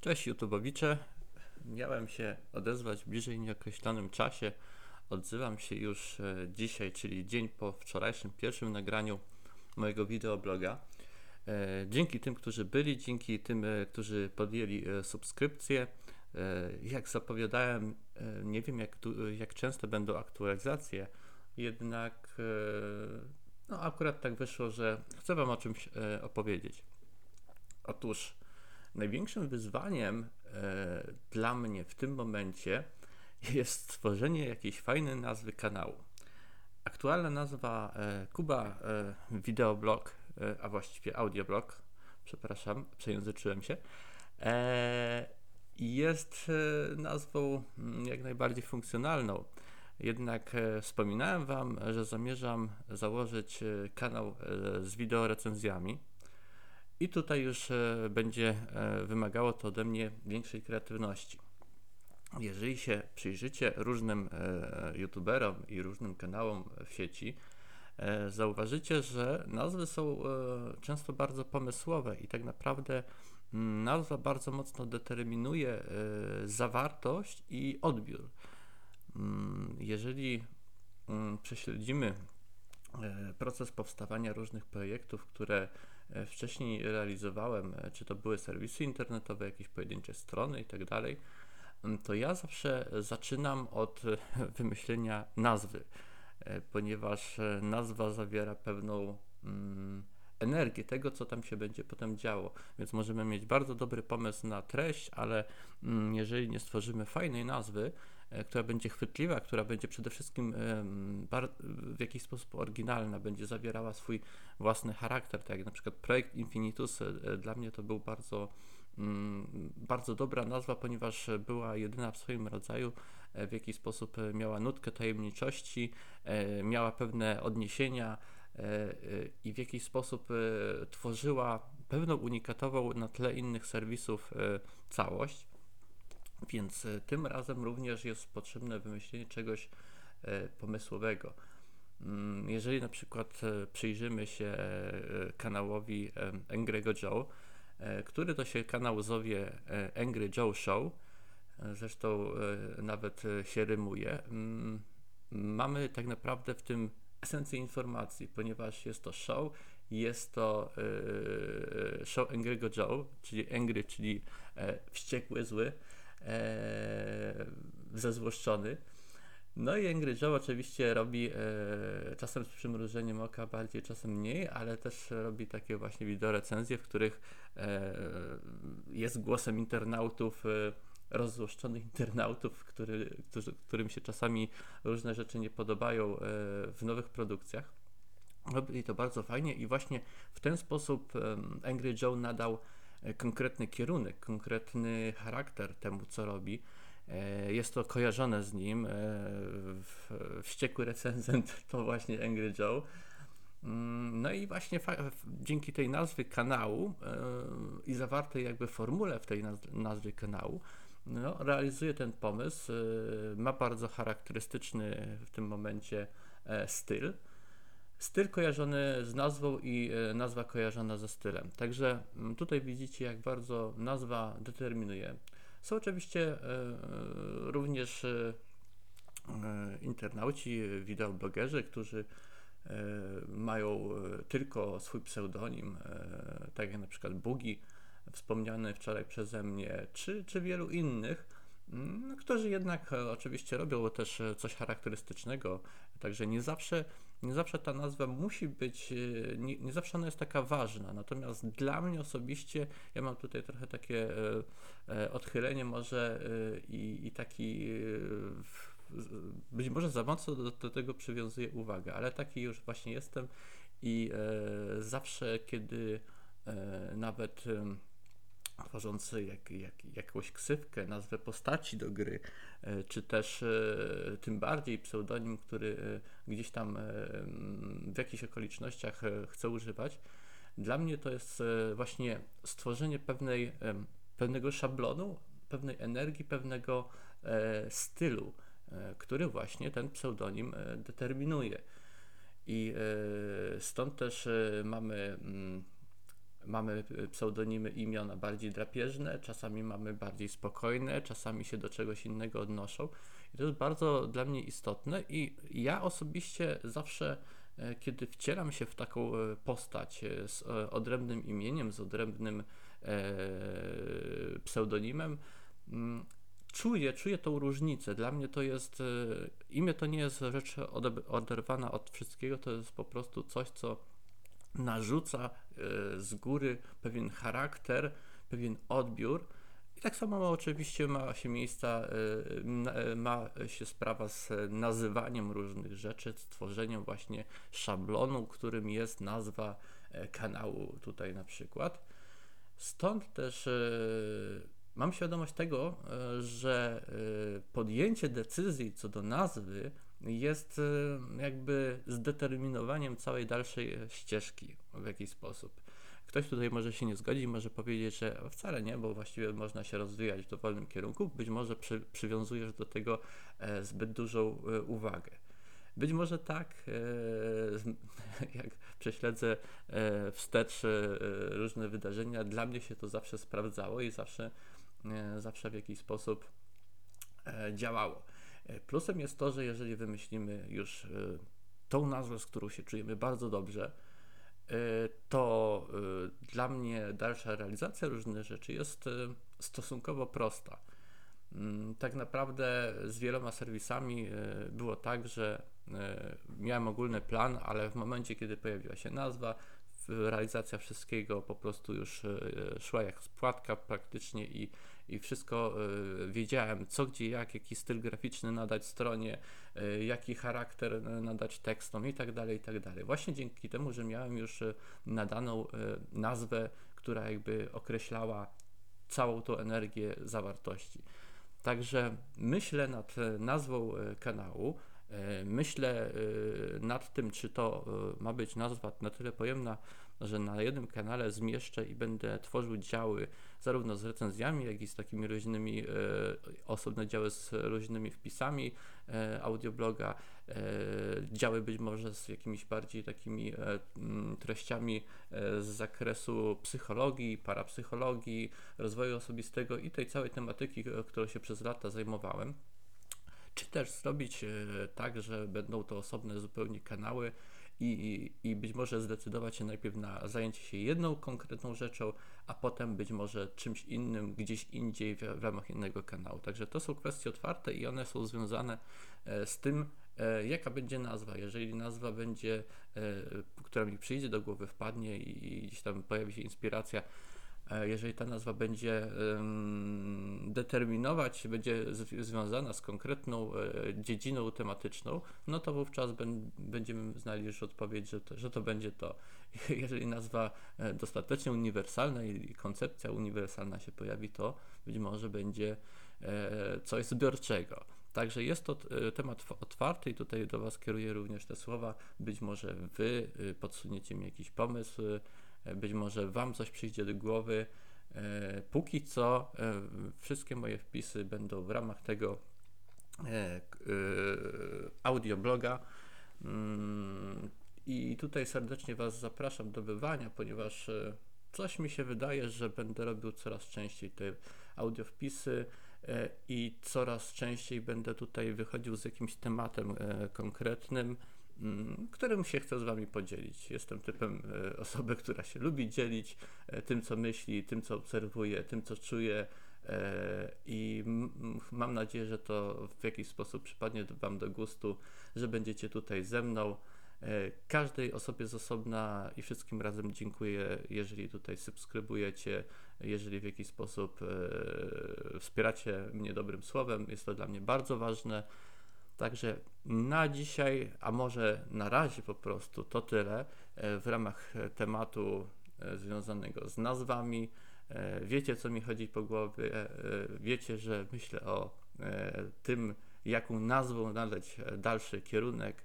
Cześć YouTubeowicze. Miałem się odezwać w bliżej nieokreślonym czasie. Odzywam się już e, dzisiaj, czyli dzień po wczorajszym pierwszym nagraniu mojego wideobloga. E, dzięki tym, którzy byli, dzięki tym, e, którzy podjęli subskrypcję. Jak zapowiadałem, nie wiem jak, jak często będą aktualizacje, jednak no akurat tak wyszło, że chcę Wam o czymś opowiedzieć. Otóż Największym wyzwaniem e, dla mnie w tym momencie jest stworzenie jakiejś fajnej nazwy kanału. Aktualna nazwa e, Kuba Videoblog, e, a właściwie Audioblog, przepraszam, przejęzyczyłem się, jest nazwą mm, jak najbardziej funkcjonalną. Jednak wspominałem Wam, że zamierzam założyć kanał z wideorecenzjami i tutaj już e, będzie e, wymagało to ode mnie większej kreatywności. Jeżeli się przyjrzycie różnym e, youtuberom i różnym kanałom w sieci, zauważycie, że nazwy są często bardzo pomysłowe i tak naprawdę nazwa bardzo mocno determinuje zawartość i odbiór. Jeżeli prześledzimy proces powstawania różnych projektów, które wcześniej realizowałem, e, czy to były serwisy internetowe, jakieś pojedyncze strony i tak dalej, mm, to ja zawsze zaczynam od e, wymyślenia nazwy, ponieważ nazwa zawiera pewną mm, energię tego, co tam się będzie potem działo. Więc możemy mieć bardzo dobry pomysł na treść, ale mm, jeżeli nie stworzymy fajnej nazwy, E, która będzie chwytliwa, która będzie przede wszystkim w jakiś sposób oryginalna, będzie zawierała swój własny charakter, tak jak na przykład projekt Infinitus e, dla mnie to był bardzo mm, bardzo dobra nazwa, ponieważ była jedyna w swoim rodzaju, e, w jakiś sposób miała nutkę tajemniczości, miała pewne odniesienia i w jakiś sposób tworzyła pewną unikatową na tle innych serwisów całość. Więc e, tym razem również jest potrzebne wymyślenie czegoś e, pomysłowego. Mm, jeżeli na przykład e, przyjrzymy się kanałowi Angry'ego Joe, który to się kanał zowie Angry Joe Show, zresztą nawet się rymuje, mm, mamy tak naprawdę w tym esencję informacji, ponieważ jest to show, jest to show Angry'ego Joe, czyli Angry, czyli wściekły, zły, e, zezłoszczony. No i Angry Joe oczywiście robi e, czasem z przymrużeniem oka bardziej, czasem mniej, ale też robi takie właśnie wideorecenzje, w których e, jest głosem internautów, e, rozzłoszczonych internautów, który, którzy, którym się czasami różne rzeczy nie podobają e, w nowych produkcjach. Robili to bardzo fajnie i właśnie w ten sposób Angry Joe nadał konkretny kierunek, konkretny charakter temu, co robi. E, jest to kojarzone z nim. E, wściekły recenzent to właśnie Angry Joe. Mm, no i właśnie dzięki tej nazwy kanału i zawartej jakby formule w tej nazwie kanału, no, realizuje ten pomysł. Ma bardzo charakterystyczny w tym momencie styl styl kojarzony z nazwą i e, nazwa kojarzona ze stylem. Także mm, tutaj widzicie, jak bardzo nazwa determinuje. Są oczywiście e, e, również internauci, wideoblogerzy, którzy mają tylko swój pseudonim, tak jak na przykład Bugi, wspomniany wczoraj przeze mnie, czy, czy wielu innych, mm, którzy jednak oczywiście robią też coś charakterystycznego, także nie zawsze nie zawsze ta nazwa musi być, e, nie, nie, zawsze ona jest taka ważna. Natomiast dla mnie osobiście, ja mam tutaj trochę takie e, e, odchylenie może i, i taki być może za mocno do, do, tego przywiązuję uwagę, ale taki już właśnie jestem i zawsze, kiedy nawet tworzący jak, jak, jakąś ksywkę, nazwę postaci do gry, e, czy też e, tym bardziej pseudonim, który e, gdzieś tam w jakichś okolicznościach chcę używać. Dla mnie to jest właśnie stworzenie pewnej, pewnego szablonu, pewnej energii, pewnego stylu, który właśnie ten pseudonim determinuje. I stąd też mamy mm, mamy pseudonimy imiona bardziej drapieżne, czasami mamy bardziej spokojne, czasami się do czegoś innego odnoszą. I to jest bardzo dla mnie istotne i ja osobiście zawsze kiedy wcielam się w taką postać z odrębnym imieniem, z odrębnym pseudonimem, mm, czuję, czuję tą różnicę. Dla mnie to jest, e, imię to nie jest rzecz oderwana od wszystkiego, to jest po prostu coś, co narzuca e, z góry pewien charakter, pewien odbiór. I tak samo oczywiście ma się miejsca, e, ma się sprawa z nazywaniem różnych rzeczy, stworzeniem właśnie szablonu, którym jest nazwa kanału tutaj na przykład. Stąd też mam świadomość tego, e, że e, podjęcie decyzji co do nazwy jest e, jakby zdeterminowaniem całej dalszej ścieżki w jakiś sposób. Ktoś tutaj może się nie zgodzić, może powiedzieć, że wcale nie, bo właściwie można się rozwijać w dowolnym kierunku. Być może przy, przywiązujesz do tego zbyt dużą uwagę. Być może tak, jak prześledzę wstecz różne wydarzenia, dla mnie się to zawsze sprawdzało i zawsze E, zawsze w jakiś sposób e, działało. E, plusem jest to, że jeżeli wymyślimy już tą nazwę, z którą się czujemy bardzo dobrze, to dla mnie dalsza realizacja różnych rzeczy jest stosunkowo prosta. Mm, tak naprawdę z wieloma serwisami było tak, że miałem ogólny plan, ale w momencie, kiedy pojawiła się nazwa, realizacja wszystkiego po prostu już szła jak spłatka praktycznie i i wszystko y, wiedziałem, co gdzie jak, jaki styl graficzny nadać stronie, y, jaki charakter nadać tekstom i tak dalej, i tak dalej. Właśnie dzięki temu, że miałem już nadaną nazwę, która jakby określała całą tą energię zawartości. Także myślę nad nazwą kanału, myślę nad tym, czy to ma być nazwa na tyle pojemna, że na jednym kanale zmieszczę i będę tworzył działy zarówno z recenzjami, jak i z takimi różnymi, e, osobne działy z różnymi wpisami e, audiobloga, e, działy być może z jakimiś bardziej takimi e, treściami e, z zakresu psychologii, parapsychologii, rozwoju osobistego i tej całej tematyki, e, którą się przez lata zajmowałem czy też zrobić tak, że będą to osobne zupełnie kanały, i, i być może zdecydować się najpierw na zajęcie się jedną konkretną rzeczą, a potem być może czymś innym gdzieś indziej w, w ramach innego kanału. Także to są kwestie otwarte i one są związane e, z tym, e, jaka będzie nazwa. Jeżeli nazwa będzie, e, która mi przyjdzie do głowy, wpadnie i gdzieś tam pojawi się inspiracja, E, jeżeli ta nazwa będzie determinować, będzie związana z konkretną e, dziedziną tematyczną, no to wówczas będziemy znali już odpowiedź, że to, że to będzie to. Jeżeli nazwa e, dostatecznie uniwersalna i koncepcja uniwersalna się pojawi, to być może będzie coś zbiorczego. Także jest to temat otwarty i tutaj do Was kieruję również te słowa. Być może Wy podsuniecie mi jakiś pomysł, E, być może Wam coś przyjdzie do głowy. E, póki co e, wszystkie moje wpisy będą w ramach tego audiobloga. Mm, I tutaj serdecznie Was zapraszam do bywania, ponieważ coś mi się wydaje, że będę robił coraz częściej te audiowpisy i coraz częściej będę tutaj wychodził z jakimś tematem konkretnym. Mm, którym się chcę z Wami podzielić. Jestem typem e, osoby, która się lubi dzielić e, tym, co myśli, tym, co obserwuje, tym, co czuje. E, I mam nadzieję, że to w jakiś sposób przypadnie Wam do gustu, że będziecie tutaj ze mną. Każdej osobie z osobna i wszystkim razem dziękuję, jeżeli tutaj subskrybujecie, jeżeli w jakiś sposób wspieracie mnie dobrym słowem. Jest to dla mnie bardzo ważne. Także na dzisiaj, a może na razie po prostu to tyle e, w ramach tematu e, związanego z nazwami. E, wiecie, co mi chodzi po głowie, wiecie, że myślę o tym, jaką nazwą nadać dalszy kierunek.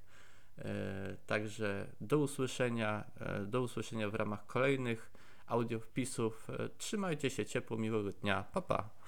Także do usłyszenia, do usłyszenia w ramach kolejnych audio wpisów. Trzymajcie się ciepło, miłego dnia. Pa, pa.